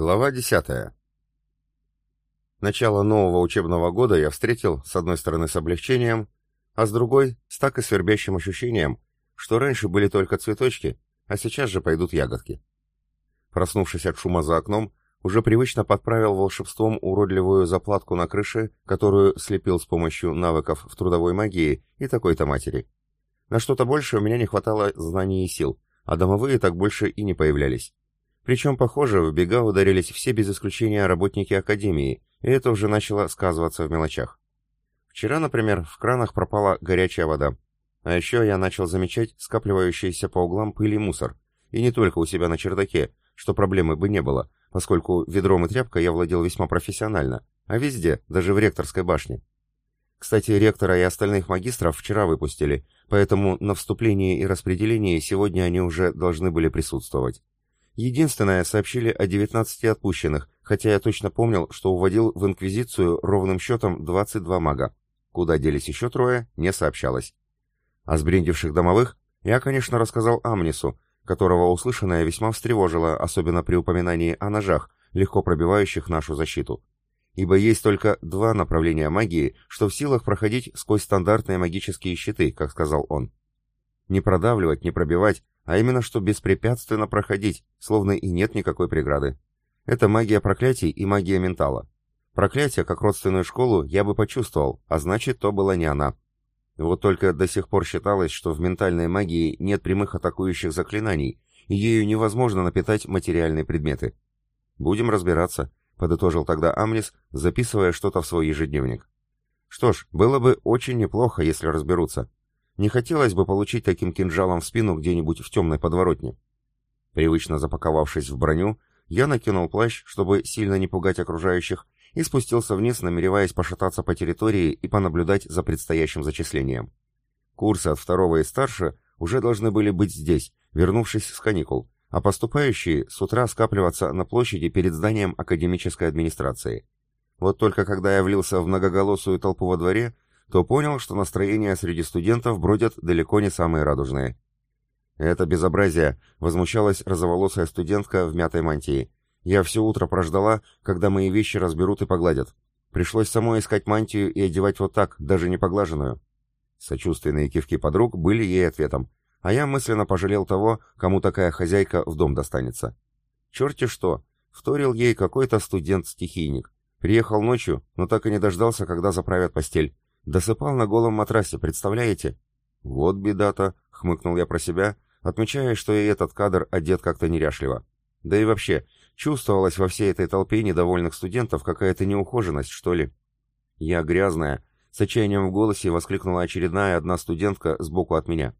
Глава 10. Начало нового учебного года я встретил, с одной стороны, с облегчением, а с другой — с так и свербящим ощущением, что раньше были только цветочки, а сейчас же пойдут ягодки. Проснувшись от шума за окном, уже привычно подправил волшебством уродливую заплатку на крыше, которую слепил с помощью навыков в трудовой магии и такой-то матери. На что-то больше у меня не хватало знаний и сил, а домовые так больше и не появлялись. Причем, похоже, в бега ударились все без исключения работники Академии, и это уже начало сказываться в мелочах. Вчера, например, в кранах пропала горячая вода. А еще я начал замечать скапливающийся по углам пыль и мусор. И не только у себя на чердаке, что проблемы бы не было, поскольку ведром и тряпкой я владел весьма профессионально, а везде, даже в ректорской башне. Кстати, ректора и остальных магистров вчера выпустили, поэтому на вступлении и распределении сегодня они уже должны были присутствовать. Единственное, сообщили о 19 отпущенных, хотя я точно помнил, что уводил в Инквизицию ровным счетом 22 мага. Куда делись еще трое, не сообщалось. О сбрендивших домовых я, конечно, рассказал Амнису, которого услышанное весьма встревожило, особенно при упоминании о ножах, легко пробивающих нашу защиту. Ибо есть только два направления магии, что в силах проходить сквозь стандартные магические щиты, как сказал он. Не продавливать, не пробивать, а именно что беспрепятственно проходить, словно и нет никакой преграды. Это магия проклятий и магия ментала. Проклятие, как родственную школу, я бы почувствовал, а значит, то была не она. Вот только до сих пор считалось, что в ментальной магии нет прямых атакующих заклинаний, и ею невозможно напитать материальные предметы. «Будем разбираться», — подытожил тогда Амнис, записывая что-то в свой ежедневник. «Что ж, было бы очень неплохо, если разберутся. Не хотелось бы получить таким кинжалом в спину где-нибудь в темной подворотне. Привычно запаковавшись в броню, я накинул плащ, чтобы сильно не пугать окружающих, и спустился вниз, намереваясь пошататься по территории и понаблюдать за предстоящим зачислением. Курсы от второго и старше уже должны были быть здесь, вернувшись с каникул, а поступающие с утра скапливаться на площади перед зданием академической администрации. Вот только когда я влился в многоголосую толпу во дворе, то понял, что настроения среди студентов бродят далеко не самые радужные. «Это безобразие!» — возмущалась розоволосая студентка в мятой мантии. «Я все утро прождала, когда мои вещи разберут и погладят. Пришлось самой искать мантию и одевать вот так, даже не поглаженную». Сочувственные кивки подруг были ей ответом, а я мысленно пожалел того, кому такая хозяйка в дом достанется. Черти что, вторил ей какой-то студент-стихийник. Приехал ночью, но так и не дождался, когда заправят постель. Досыпал на голом матрасе, представляете? Вот беда-то, хмыкнул я про себя, отмечая, что и этот кадр одет как-то неряшливо. Да и вообще, чувствовалась во всей этой толпе недовольных студентов какая-то неухоженность, что ли. Я грязная, с отчаянием в голосе воскликнула очередная одна студентка сбоку от меня.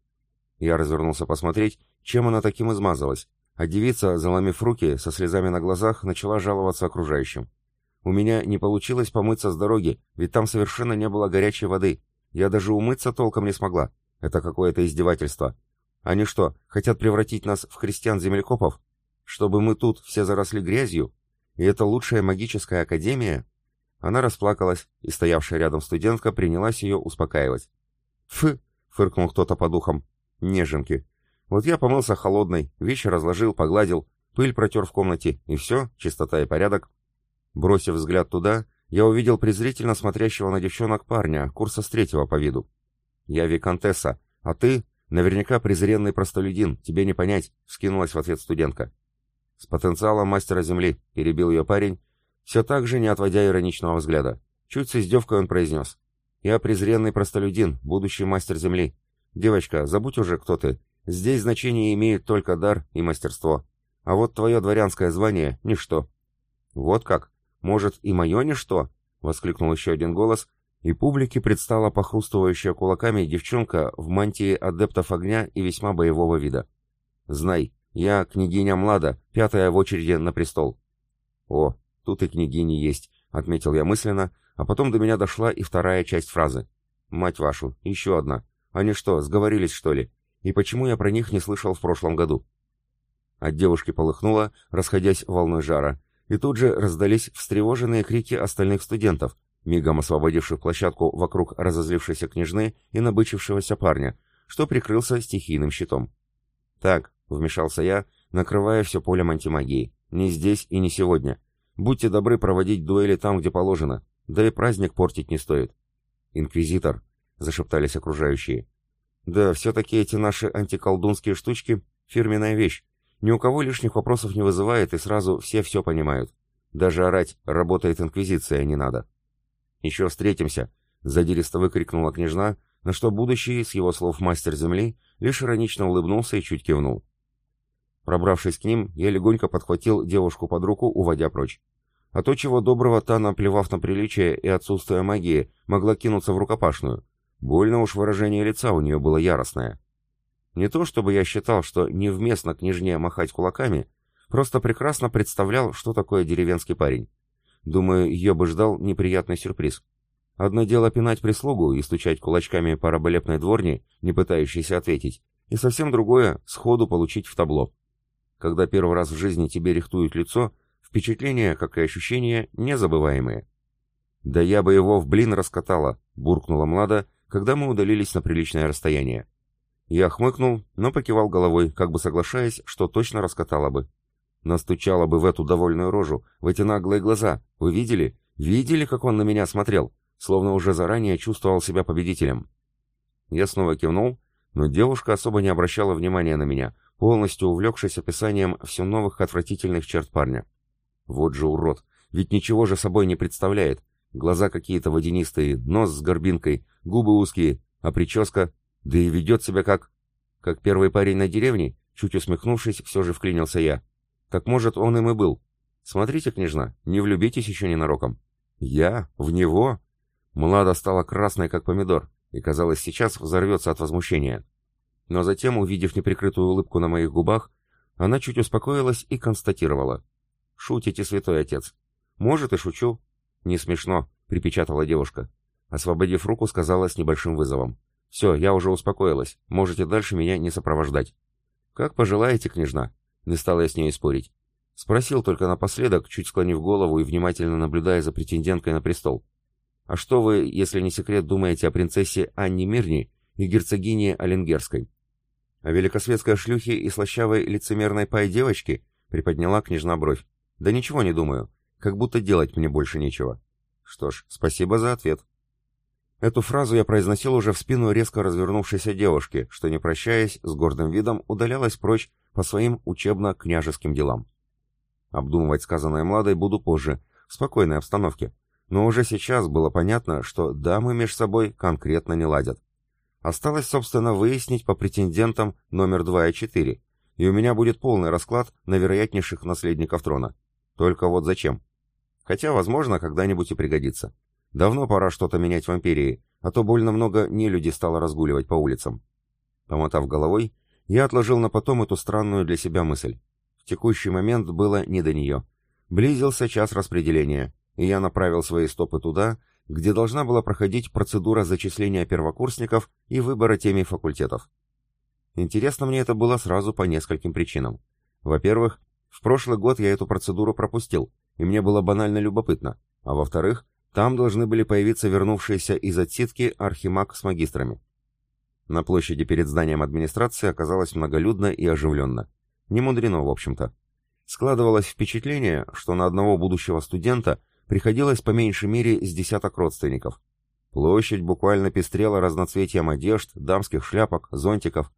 Я развернулся посмотреть, чем она таким измазалась, а девица, заломив руки, со слезами на глазах, начала жаловаться окружающим. У меня не получилось помыться с дороги, ведь там совершенно не было горячей воды. Я даже умыться толком не смогла. Это какое-то издевательство. Они что, хотят превратить нас в христиан-землекопов? Чтобы мы тут все заросли грязью? И это лучшая магическая академия? Она расплакалась, и стоявшая рядом студентка принялась ее успокаивать. «Фы!» — фыркнул кто-то по духам. «Неженки. Вот я помылся холодной, вещи разложил, погладил, пыль протер в комнате, и все, чистота и порядок. Бросив взгляд туда, я увидел презрительно смотрящего на девчонок парня, курса с третьего по виду. «Я виконтесса, а ты наверняка презренный простолюдин, тебе не понять», — вскинулась в ответ студентка. «С потенциалом мастера земли», — перебил ее парень, все так же не отводя ироничного взгляда. Чуть с издевкой он произнес. «Я презренный простолюдин, будущий мастер земли. Девочка, забудь уже, кто ты. Здесь значение имеет только дар и мастерство. А вот твое дворянское звание — ничто». «Вот как?» Может, и мое ничто?» — воскликнул еще один голос, и публике предстала похрустывающая кулаками девчонка в мантии адептов огня и весьма боевого вида. «Знай, я княгиня Млада, пятая в очереди на престол». «О, тут и княгини есть», — отметил я мысленно, а потом до меня дошла и вторая часть фразы. «Мать вашу, еще одна. Они что, сговорились, что ли? И почему я про них не слышал в прошлом году?» От девушки полыхнуло, расходясь волной жара, и тут же раздались встревоженные крики остальных студентов, мигом освободивших площадку вокруг разозлившейся княжны и набычившегося парня, что прикрылся стихийным щитом. «Так», — вмешался я, накрывая все полем антимагии, — Не здесь и не сегодня. Будьте добры проводить дуэли там, где положено. Да и праздник портить не стоит. Инквизитор, зашептались окружающие. Да, все-таки эти наши антиколдунские штучки — фирменная вещь. Ни у кого лишних вопросов не вызывает, и сразу все все понимают. Даже орать «работает инквизиция» не надо. «Еще встретимся!» — задиристо выкрикнула княжна, на что будущий, с его слов мастер земли, лишь иронично улыбнулся и чуть кивнул. Пробравшись к ним, я легонько подхватил девушку под руку, уводя прочь. А то, чего доброго, та, наплевав на приличие и отсутствие магии, могла кинуться в рукопашную. Больно уж выражение лица у нее было яростное. Не то чтобы я считал, что невместно княжне махать кулаками, просто прекрасно представлял, что такое деревенский парень. Думаю, ее бы ждал неприятный сюрприз. Одно дело пинать прислугу и стучать кулачками по раболепной дворне, не пытающейся ответить, и совсем другое — сходу получить в табло. Когда первый раз в жизни тебе рихтуют лицо, впечатления, как и ощущения, незабываемые. «Да я бы его в блин раскатала», — буркнула Млада, когда мы удалились на приличное расстояние. Я хмыкнул, но покивал головой, как бы соглашаясь, что точно раскатала бы. Настучала бы в эту довольную рожу, в эти наглые глаза. Вы видели? Видели, как он на меня смотрел? Словно уже заранее чувствовал себя победителем. Я снова кивнул, но девушка особо не обращала внимания на меня, полностью увлекшись описанием все новых отвратительных черт парня. Вот же урод, ведь ничего же собой не представляет. Глаза какие-то водянистые, нос с горбинкой, губы узкие, а прическа... Да и ведет себя как... Как первый парень на деревне, чуть усмехнувшись, все же вклинился я. Так может, он им и был. Смотрите, княжна, не влюбитесь еще ненароком. Я? В него? Млада стала красной, как помидор, и, казалось, сейчас взорвется от возмущения. Но затем, увидев неприкрытую улыбку на моих губах, она чуть успокоилась и констатировала. «Шутите, святой отец». «Может, и шучу». «Не смешно», — припечатала девушка. Освободив руку, сказала с небольшим вызовом. «Все, я уже успокоилась. Можете дальше меня не сопровождать». «Как пожелаете, княжна». Не стала я с ней спорить. Спросил только напоследок, чуть склонив голову и внимательно наблюдая за претенденткой на престол. «А что вы, если не секрет, думаете о принцессе Анне Мирни и герцогине Оленгерской?» А великосветской шлюхе и слащавой лицемерной пай-девочке приподняла княжна бровь. Да ничего не думаю. Как будто делать мне больше нечего. Что ж, спасибо за ответ. Эту фразу я произносил уже в спину резко развернувшейся девушки, что, не прощаясь, с гордым видом удалялась прочь по своим учебно-княжеским делам. Обдумывать сказанное младой буду позже, в спокойной обстановке. Но уже сейчас было понятно, что дамы между собой конкретно не ладят. Осталось, собственно, выяснить по претендентам номер 2 и 4, и у меня будет полный расклад на вероятнейших наследников трона. Только вот зачем? Хотя, возможно, когда-нибудь и пригодится. Давно пора что-то менять в империи, а то больно много нелюди стало разгуливать по улицам. Помотав головой, я отложил на потом эту странную для себя мысль. В текущий момент было не до нее. Близился час распределения, и я направил свои стопы туда, где должна была проходить процедура зачисления первокурсников и выбора теми факультетов. Интересно мне это было сразу по нескольким причинам. Во-первых, в прошлый год я эту процедуру пропустил, и мне было банально любопытно, а во-вторых, там должны были появиться вернувшиеся из отсидки архимаг с магистрами. На площади перед зданием администрации оказалось многолюдно и оживленно. Не мудрено, в общем-то. Складывалось впечатление, что на одного будущего студента приходилось по меньшей мере с десяток родственников. Площадь буквально пестрела разноцветием одежд, дамских шляпок, зонтиков.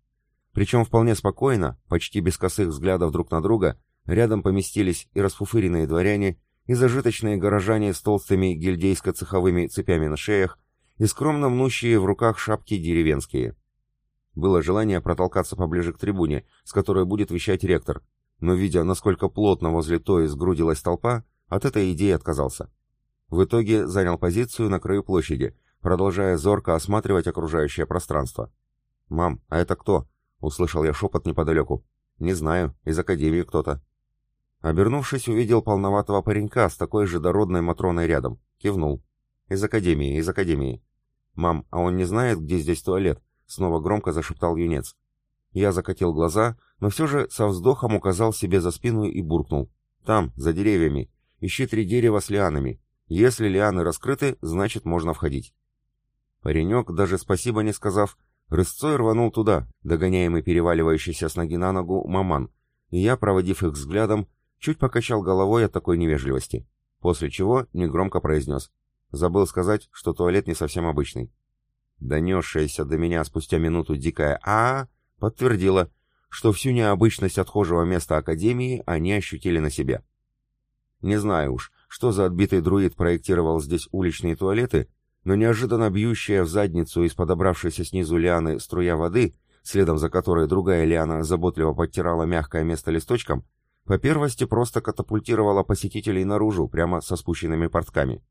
Причем вполне спокойно, почти без косых взглядов друг на друга, рядом поместились и расфуфыренные дворяне, и зажиточные горожане с толстыми гильдейско-цеховыми цепями на шеях, и скромно мнущие в руках шапки деревенские. Было желание протолкаться поближе к трибуне, с которой будет вещать ректор, но, видя, насколько плотно возле той сгрудилась толпа, от этой идеи отказался. В итоге занял позицию на краю площади, продолжая зорко осматривать окружающее пространство. «Мам, а это кто?» — услышал я шепот неподалеку. «Не знаю, из академии кто-то». Обернувшись, увидел полноватого паренька с такой же дородной Матроной рядом. Кивнул. «Из академии, из академии». «Мам, а он не знает, где здесь туалет?» — снова громко зашептал юнец. Я закатил глаза, но все же со вздохом указал себе за спину и буркнул. «Там, за деревьями. Ищи три дерева с лианами. Если лианы раскрыты, значит можно входить. Паренек, даже спасибо не сказав, рысцой рванул туда, догоняемый переваливающийся с ноги на ногу маман, и я, проводив их взглядом, чуть покачал головой от такой невежливости, после чего негромко произнес. Забыл сказать, что туалет не совсем обычный. Донесшаяся до меня спустя минуту дикая «А» подтвердила, что всю необычность отхожего места Академии они ощутили на себе. Не знаю уж, что за отбитый друид проектировал здесь уличные туалеты, но неожиданно бьющая в задницу из подобравшейся снизу лианы струя воды, следом за которой другая лиана заботливо подтирала мягкое место листочком, по первости просто катапультировала посетителей наружу, прямо со спущенными портками.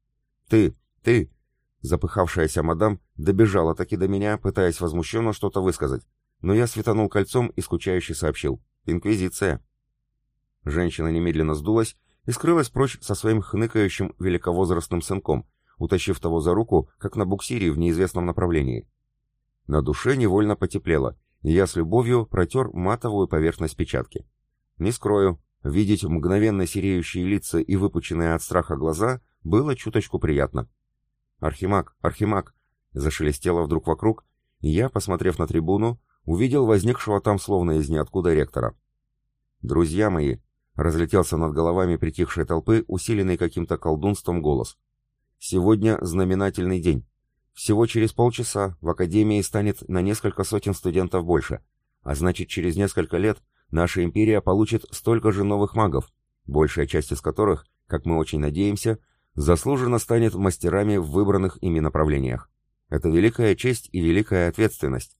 «Ты! Ты!» Запыхавшаяся мадам добежала таки до меня, пытаясь возмущенно что-то высказать, но я светанул кольцом и скучающе сообщил. «Инквизиция!» Женщина немедленно сдулась и скрылась прочь со своим хныкающим великовозрастным сынком, утащив того за руку, как на буксире в неизвестном направлении. На душе невольно потеплело, и я с любовью протер матовую поверхность печатки. Не скрою, видеть мгновенно сереющие лица и выпученные от страха глаза было чуточку приятно. «Архимаг! Архимаг!» Зашелестело вдруг вокруг, и я, посмотрев на трибуну, увидел возникшего там словно из ниоткуда ректора. «Друзья мои!» — разлетелся над головами притихшей толпы, усиленный каким-то колдунством голос. «Сегодня знаменательный день. Всего через полчаса в Академии станет на несколько сотен студентов больше, а значит, через несколько лет наша империя получит столько же новых магов, большая часть из которых, как мы очень надеемся, заслуженно станет мастерами в выбранных ими направлениях. Это великая честь и великая ответственность.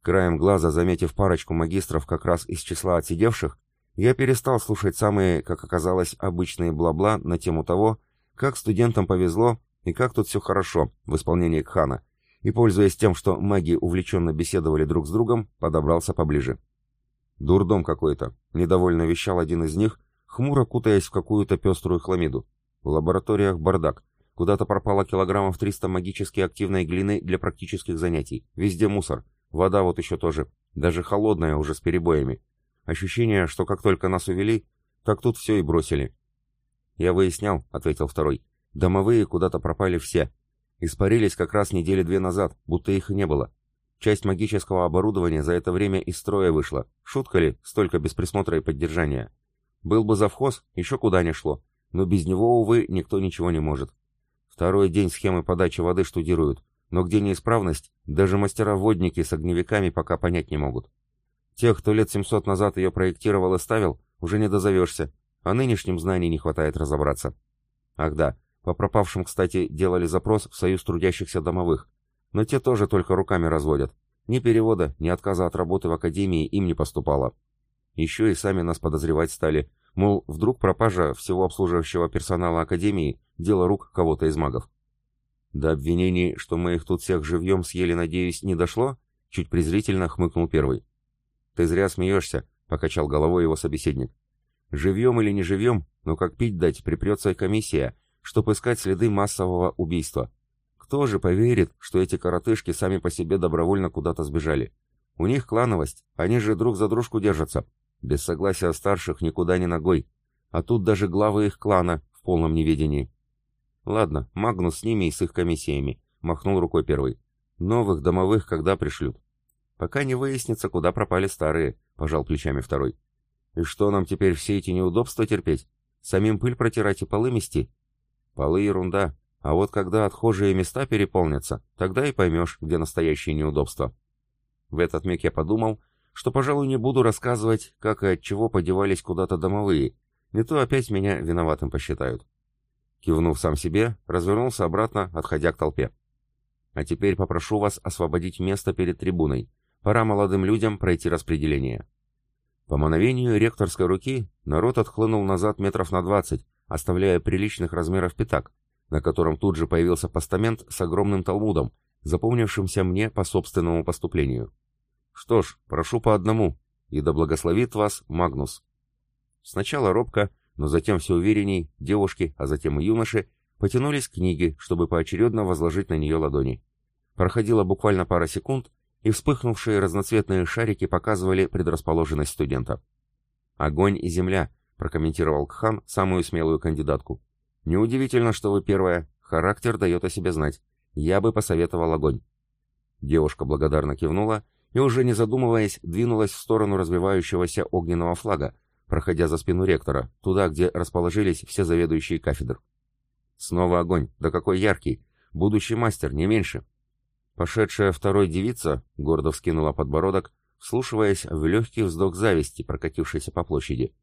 Краем глаза, заметив парочку магистров как раз из числа отсидевших, я перестал слушать самые, как оказалось, обычные бла-бла на тему того, как студентам повезло и как тут все хорошо в исполнении Кхана, и, пользуясь тем, что маги увлеченно беседовали друг с другом, подобрался поближе. «Дурдом какой-то», — недовольно вещал один из них, хмуро кутаясь в какую-то пеструю хламиду. В лабораториях бардак. Куда-то пропало килограммов 300 магически активной глины для практических занятий. Везде мусор. Вода вот еще тоже. Даже холодная уже с перебоями. Ощущение, что как только нас увели, так тут все и бросили. «Я выяснял», — ответил второй. «Домовые куда-то пропали все. Испарились как раз недели две назад, будто их и не было. Часть магического оборудования за это время из строя вышла. Шутка ли, столько без присмотра и поддержания? Был бы завхоз, еще куда не шло но без него, увы, никто ничего не может. Второй день схемы подачи воды штудируют, но где неисправность, даже мастера-водники с огневиками пока понять не могут. Тех, кто лет 700 назад ее проектировал и ставил, уже не дозовешься, а нынешним знаний не хватает разобраться. Ах да, по пропавшим, кстати, делали запрос в Союз трудящихся домовых, но те тоже только руками разводят. Ни перевода, ни отказа от работы в Академии им не поступало. Еще и сами нас подозревать стали, Мол, вдруг пропажа всего обслуживающего персонала Академии – дело рук кого-то из магов. До обвинений, что мы их тут всех живьем съели, надеюсь, не дошло? Чуть презрительно хмыкнул первый. Ты зря смеешься, покачал головой его собеседник. Живьем или не живьем, но как пить дать, припрется комиссия, чтобы искать следы массового убийства. Кто же поверит, что эти коротышки сами по себе добровольно куда-то сбежали? У них клановость, они же друг за дружку держатся, без согласия старших никуда не ногой. А тут даже главы их клана в полном неведении. Ладно, Магнус с ними и с их комиссиями. Махнул рукой первый. Новых домовых когда пришлют? Пока не выяснится, куда пропали старые, пожал плечами второй. И что нам теперь все эти неудобства терпеть? Самим пыль протирать и полы мести? Полы ерунда. А вот когда отхожие места переполнятся, тогда и поймешь, где настоящие неудобства. В этот миг я подумал, что, пожалуй, не буду рассказывать, как и от чего подевались куда-то домовые, не то опять меня виноватым посчитают. Кивнув сам себе, развернулся обратно, отходя к толпе. А теперь попрошу вас освободить место перед трибуной. Пора молодым людям пройти распределение. По мановению ректорской руки народ отхлынул назад метров на двадцать, оставляя приличных размеров пятак, на котором тут же появился постамент с огромным талмудом, запомнившимся мне по собственному поступлению. Что ж, прошу по одному, и да благословит вас Магнус. Сначала робко, но затем все уверенней, девушки, а затем и юноши, потянулись к книге, чтобы поочередно возложить на нее ладони. Проходила буквально пара секунд, и вспыхнувшие разноцветные шарики показывали предрасположенность студента. «Огонь и земля», — прокомментировал Кхан самую смелую кандидатку. «Неудивительно, что вы первая. Характер дает о себе знать. Я бы посоветовал огонь». Девушка благодарно кивнула и уже не задумываясь, двинулась в сторону развивающегося огненного флага, проходя за спину ректора, туда, где расположились все заведующие кафедр. Снова огонь, да какой яркий! Будущий мастер, не меньше! Пошедшая второй девица гордо вскинула подбородок, вслушиваясь в легкий вздох зависти, прокатившийся по площади.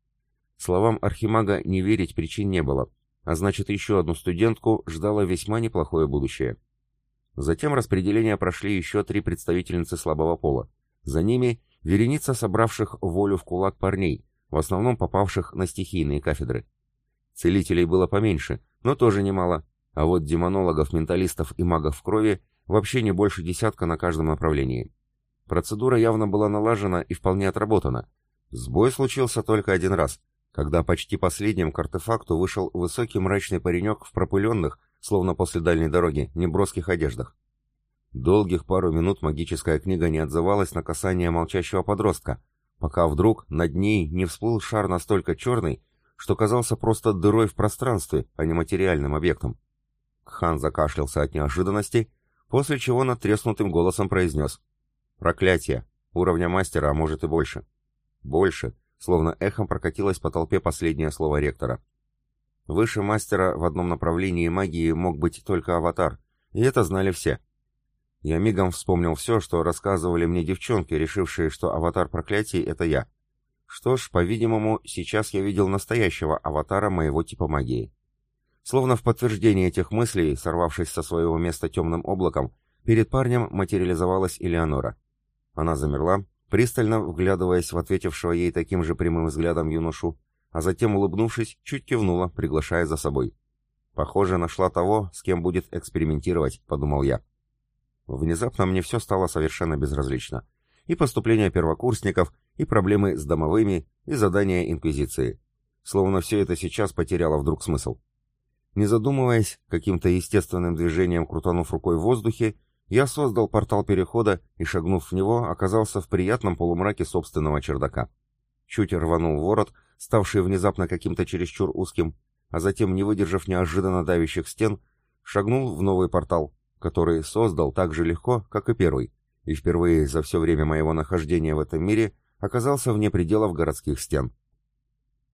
Словам Архимага не верить причин не было, а значит, еще одну студентку ждало весьма неплохое будущее. Затем распределение прошли еще три представительницы слабого пола. За ними вереница собравших волю в кулак парней, в основном попавших на стихийные кафедры. Целителей было поменьше, но тоже немало, а вот демонологов, менталистов и магов в крови вообще не больше десятка на каждом направлении. Процедура явно была налажена и вполне отработана. Сбой случился только один раз, когда почти последним к артефакту вышел высокий мрачный паренек в пропыленных, словно после дальней дороги, неброских одеждах. Долгих пару минут магическая книга не отзывалась на касание молчащего подростка, пока вдруг над ней не всплыл шар настолько черный, что казался просто дырой в пространстве, а не материальным объектом. Хан закашлялся от неожиданности, после чего над треснутым голосом произнес «Проклятие! Уровня мастера, а может и больше». «Больше!» Словно эхом прокатилось по толпе последнее слово ректора. Выше мастера в одном направлении магии мог быть только аватар, и это знали все. Я мигом вспомнил все, что рассказывали мне девчонки, решившие, что аватар проклятий — это я. Что ж, по-видимому, сейчас я видел настоящего аватара моего типа магии. Словно в подтверждение этих мыслей, сорвавшись со своего места темным облаком, перед парнем материализовалась Элеонора. Она замерла, пристально вглядываясь в ответившего ей таким же прямым взглядом юношу, а затем, улыбнувшись, чуть кивнула, приглашая за собой. «Похоже, нашла того, с кем будет экспериментировать», — подумал я. Внезапно мне все стало совершенно безразлично. И поступление первокурсников, и проблемы с домовыми, и задания Инквизиции. Словно все это сейчас потеряло вдруг смысл. Не задумываясь, каким-то естественным движением крутанув рукой в воздухе, я создал портал перехода и, шагнув в него, оказался в приятном полумраке собственного чердака. Чуть рванул ворот, ставший внезапно каким-то чересчур узким, а затем, не выдержав неожиданно давящих стен, шагнул в новый портал, который создал так же легко, как и первый, и впервые за все время моего нахождения в этом мире оказался вне пределов городских стен.